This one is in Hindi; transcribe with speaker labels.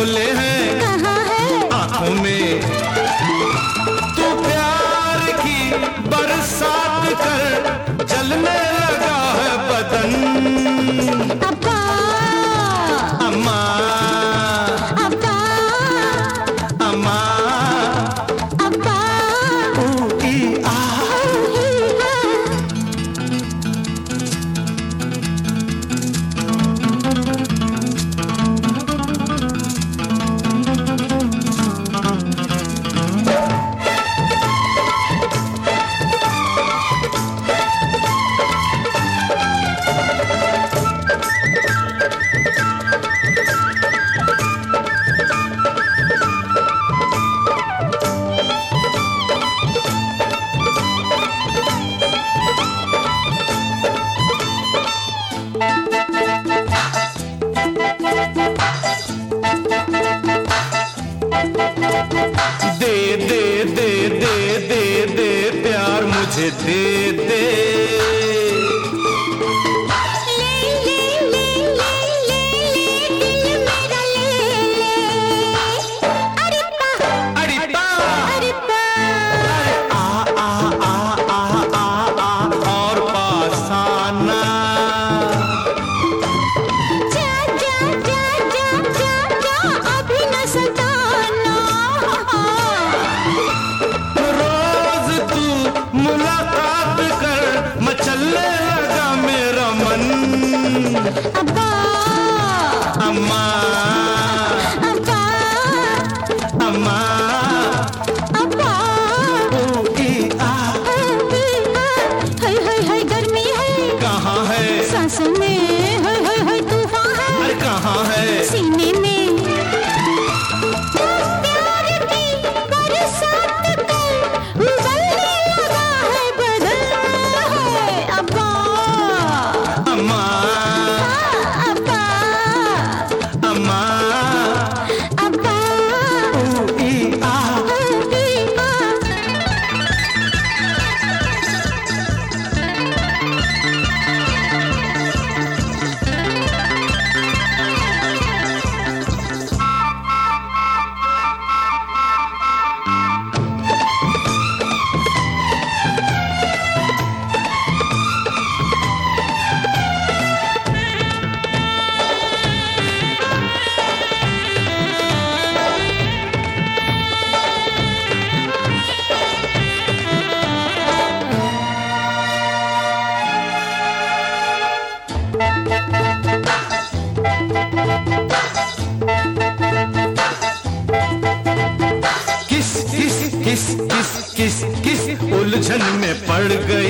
Speaker 1: शोले हैं
Speaker 2: आँखों में। तू प्यार की बरसात कर
Speaker 1: जल में थे किस किस किस किस किस उलझन में पड़ गई?